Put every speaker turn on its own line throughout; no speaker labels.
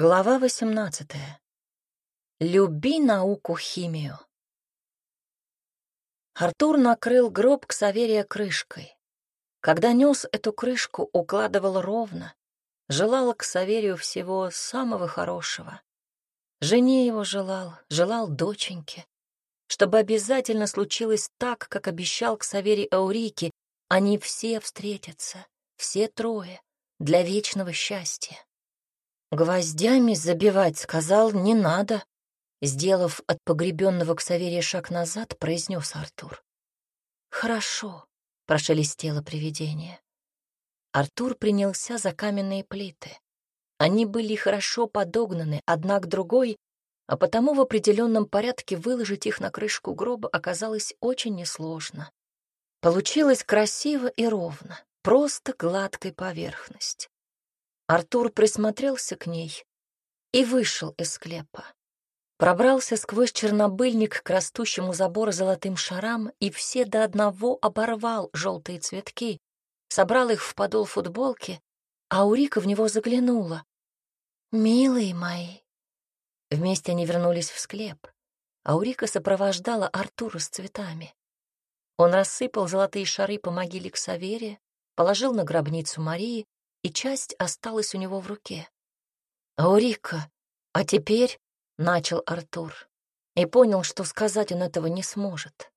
Глава 18. Люби науку химию. Артур накрыл гроб к Саверия крышкой. Когда нес эту крышку, укладывал ровно, желал к Саверию всего самого хорошего. Жене его желал, желал доченьке, чтобы обязательно случилось так, как обещал к Саверий Аурики, они все встретятся, все трое, для вечного счастья. Гвоздями забивать, сказал, не надо. Сделав от погребенного к Саверия шаг назад, произнес Артур. Хорошо, прошелестело привидение. Артур принялся за каменные плиты. Они были хорошо подогнаны одна к другой, а потому в определенном порядке выложить их на крышку гроба оказалось очень несложно. Получилось красиво и ровно, просто гладкая поверхность. Артур присмотрелся к ней и вышел из склепа. Пробрался сквозь чернобыльник к растущему забору золотым шарам и все до одного оборвал желтые цветки, собрал их в подол футболки, а Урика в него заглянула. «Милые мои!» Вместе они вернулись в склеп. Аурика сопровождала Артура с цветами. Он рассыпал золотые шары по могиле Ксаверия, положил на гробницу Марии и часть осталась у него в руке. «Аурика, а теперь...» — начал Артур. И понял, что сказать он этого не сможет.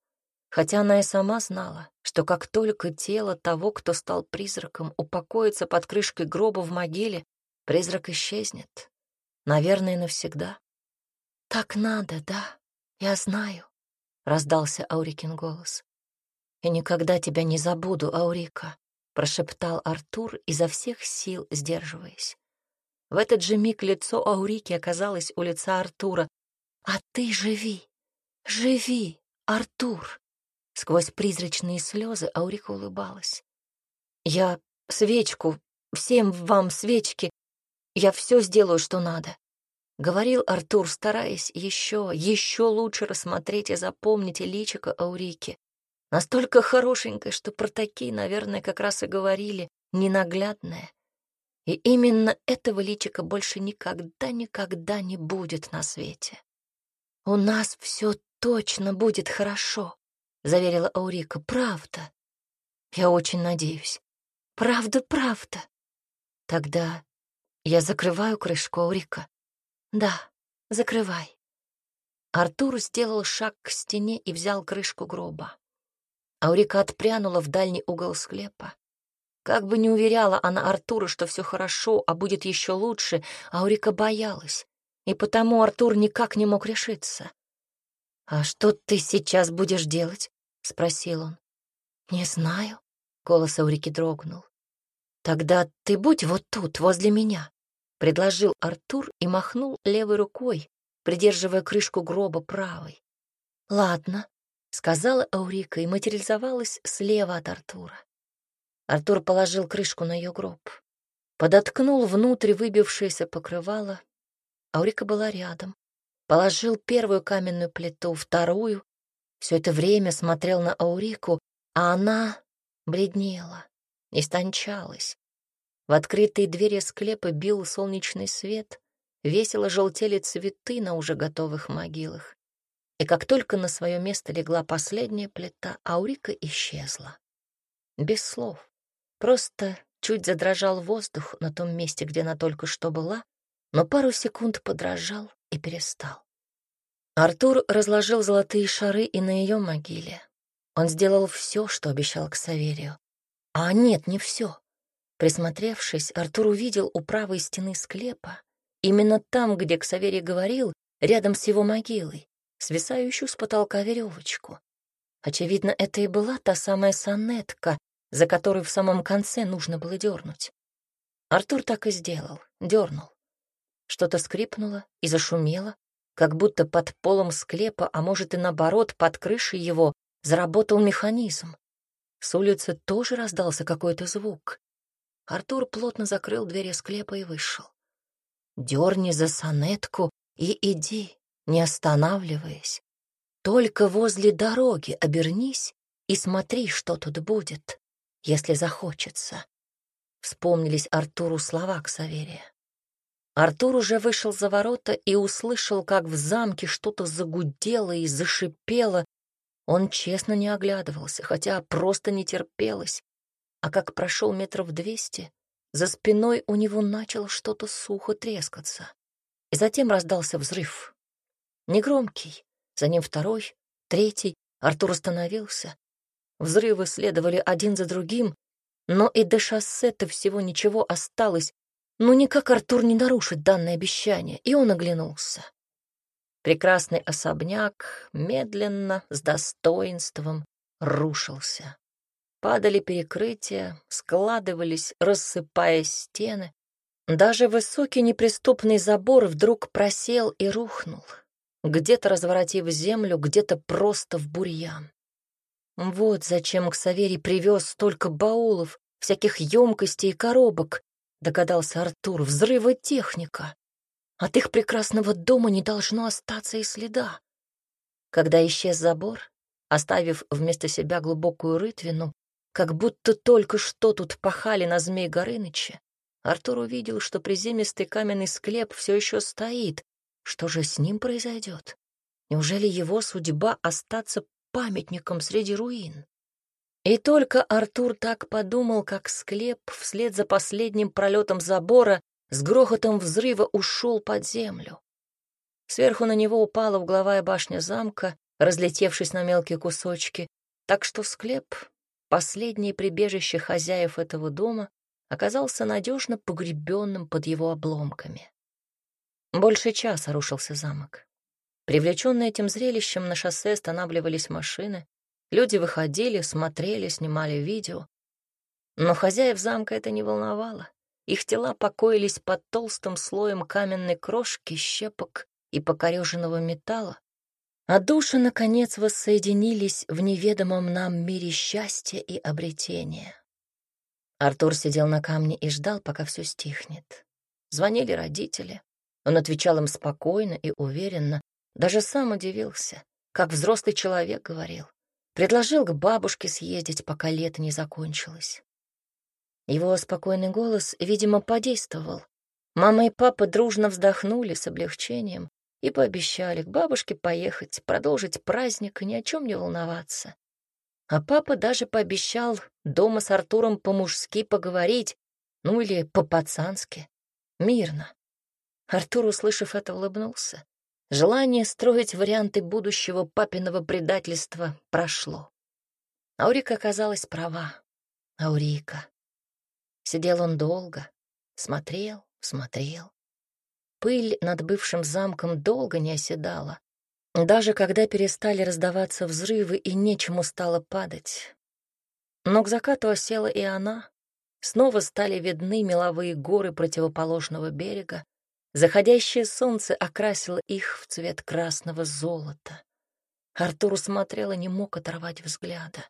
Хотя она и сама знала, что как только тело того, кто стал призраком, упокоится под крышкой гроба в могиле, призрак исчезнет. Наверное, навсегда. «Так надо, да, я знаю», — раздался Аурикин голос. «Я никогда тебя не забуду, Аурика. — прошептал Артур, изо всех сил сдерживаясь. В этот же миг лицо Аурики оказалось у лица Артура. «А ты живи! Живи, Артур!» Сквозь призрачные слезы Аурика улыбалась. «Я свечку, всем вам свечки, я все сделаю, что надо», — говорил Артур, стараясь еще, еще лучше рассмотреть и запомнить личико Аурики. Настолько хорошенькая, что про такие, наверное, как раз и говорили, ненаглядная. И именно этого личика больше никогда-никогда не будет на свете. «У нас все точно будет хорошо», — заверила Аурика. «Правда. Я очень надеюсь. Правда, правда. Тогда я закрываю крышку, Аурика. Да, закрывай». Артур сделал шаг к стене и взял крышку гроба. Аурика отпрянула в дальний угол склепа. Как бы не уверяла она Артура, что все хорошо, а будет еще лучше, Аурика боялась, и потому Артур никак не мог решиться. «А что ты сейчас будешь делать?» — спросил он. «Не знаю», — голос Аурики дрогнул. «Тогда ты будь вот тут, возле меня», — предложил Артур и махнул левой рукой, придерживая крышку гроба правой. «Ладно», сказала Аурика и материализовалась слева от Артура. Артур положил крышку на ее гроб, подоткнул внутрь выбившееся покрывало. Аурика была рядом. Положил первую каменную плиту, вторую. Все это время смотрел на Аурику, а она бледнела, истончалась. В открытые двери склепа бил солнечный свет, весело желтели цветы на уже готовых могилах. И как только на свое место легла последняя плита, Аурика исчезла. Без слов. Просто чуть задрожал воздух на том месте, где она только что была, но пару секунд подражал и перестал. Артур разложил золотые шары и на ее могиле. Он сделал все, что обещал к Саверию. А нет, не все. Присмотревшись, Артур увидел у правой стены склепа, именно там, где Ксаверий говорил, рядом с его могилой, свисающую с потолка веревочку. Очевидно, это и была та самая сонетка, за которую в самом конце нужно было дернуть. Артур так и сделал, дернул. Что-то скрипнуло и зашумело, как будто под полом склепа, а может и наоборот, под крышей его, заработал механизм. С улицы тоже раздался какой-то звук. Артур плотно закрыл двери склепа и вышел. «Дерни за сонетку и иди», не останавливаясь. Только возле дороги обернись и смотри, что тут будет, если захочется. Вспомнились Артуру слова Ксаверия. Артур уже вышел за ворота и услышал, как в замке что-то загудело и зашипело. Он честно не оглядывался, хотя просто не терпелось. А как прошел метров двести, за спиной у него начало что-то сухо трескаться. И затем раздался взрыв. Негромкий, за ним второй, третий. Артур остановился. Взрывы следовали один за другим, но и до шоссе-то всего ничего осталось, но никак Артур не нарушит данное обещание, и он оглянулся. Прекрасный особняк медленно, с достоинством, рушился. Падали перекрытия, складывались, рассыпая стены. Даже высокий неприступный забор вдруг просел и рухнул, где-то разворотив землю, где-то просто в бурьян. Вот зачем Ксаверий привез столько баулов, всяких емкостей и коробок, догадался Артур, взрыва техника. От их прекрасного дома не должно остаться и следа. Когда исчез забор, оставив вместо себя глубокую рытвину, как будто только что тут пахали на змей Горыныча, Артур увидел, что приземистый каменный склеп все еще стоит. Что же с ним произойдет? Неужели его судьба остаться памятником среди руин? И только Артур так подумал, как склеп вслед за последним пролетом забора с грохотом взрыва ушел под землю. Сверху на него упала угловая башня замка, разлетевшись на мелкие кусочки, так что склеп, последнее прибежище хозяев этого дома, оказался надежно погребенным под его обломками. Больше часа рушился замок. Привлеченные этим зрелищем на шоссе останавливались машины, Люди выходили, смотрели, снимали видео. Но хозяев замка это не волновало. Их тела покоились под толстым слоем каменной крошки, щепок и покореженного металла, а души, наконец, воссоединились в неведомом нам мире счастья и обретения. Артур сидел на камне и ждал, пока все стихнет. Звонили родители. Он отвечал им спокойно и уверенно, даже сам удивился, как взрослый человек говорил. Предложил к бабушке съездить, пока лето не закончилось. Его спокойный голос, видимо, подействовал. Мама и папа дружно вздохнули с облегчением и пообещали к бабушке поехать, продолжить праздник и ни о чем не волноваться. А папа даже пообещал дома с Артуром по-мужски поговорить, ну или по-пацански, мирно. Артур, услышав это, улыбнулся. Желание строить варианты будущего папиного предательства прошло. Аурика оказалась права. Аурика. Сидел он долго, смотрел, смотрел. Пыль над бывшим замком долго не оседала. Даже когда перестали раздаваться взрывы и нечему стало падать. Но к закату осела и она. Снова стали видны меловые горы противоположного берега, Заходящее солнце окрасило их в цвет красного золота. Артур смотрел и не мог оторвать взгляда.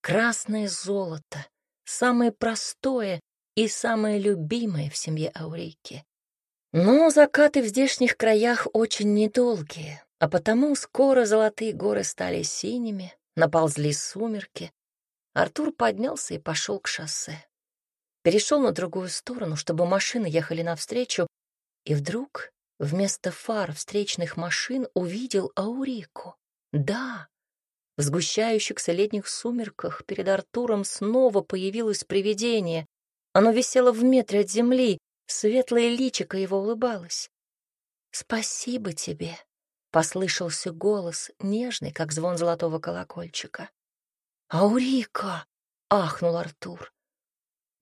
Красное золото — самое простое и самое любимое в семье Аурики. Но закаты в здешних краях очень недолгие, а потому скоро золотые горы стали синими, наползли сумерки. Артур поднялся и пошел к шоссе. Перешел на другую сторону, чтобы машины ехали навстречу, и вдруг вместо фар встречных машин увидел Аурику. Да, в сгущающихся летних сумерках перед Артуром снова появилось привидение. Оно висело в метре от земли, светлое личико его улыбалось. «Спасибо тебе», — послышался голос, нежный, как звон золотого колокольчика. «Аурика!» — ахнул Артур.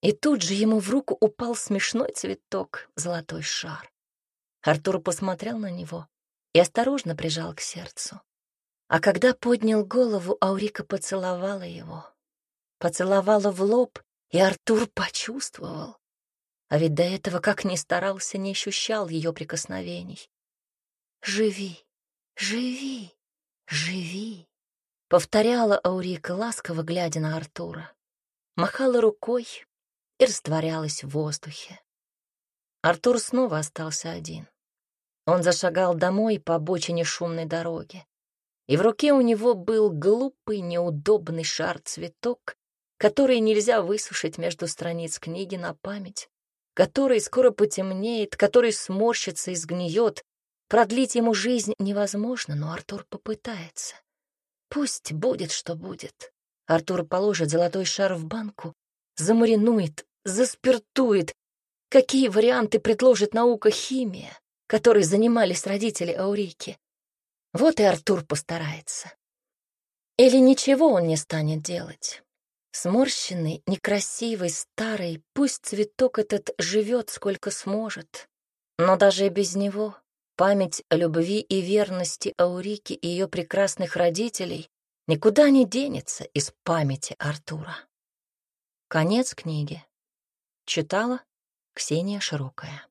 И тут же ему в руку упал смешной цветок, золотой шар. Артур посмотрел на него и осторожно прижал к сердцу. А когда поднял голову, Аурика поцеловала его. Поцеловала в лоб, и Артур почувствовал. А ведь до этого, как ни старался, не ощущал ее прикосновений. «Живи, живи, живи», — повторяла Аурика, ласково глядя на Артура. Махала рукой и растворялась в воздухе. Артур снова остался один. Он зашагал домой по обочине шумной дороги. И в руке у него был глупый, неудобный шар-цветок, который нельзя высушить между страниц книги на память. который скоро потемнеет, который сморщится и сгниет. Продлить ему жизнь невозможно, но Артур попытается. Пусть будет, что будет. Артур положит золотой шар в банку, замаринует, заспиртует. Какие варианты предложит наука химия, которой занимались родители Аурики? Вот и Артур постарается. Или ничего он не станет делать. Сморщенный, некрасивый, старый, пусть цветок этот живет сколько сможет. Но даже без него память о любви и верности Аурики и ее прекрасных родителей никуда не денется из памяти Артура. Конец книги. Читала Ксения Широкая.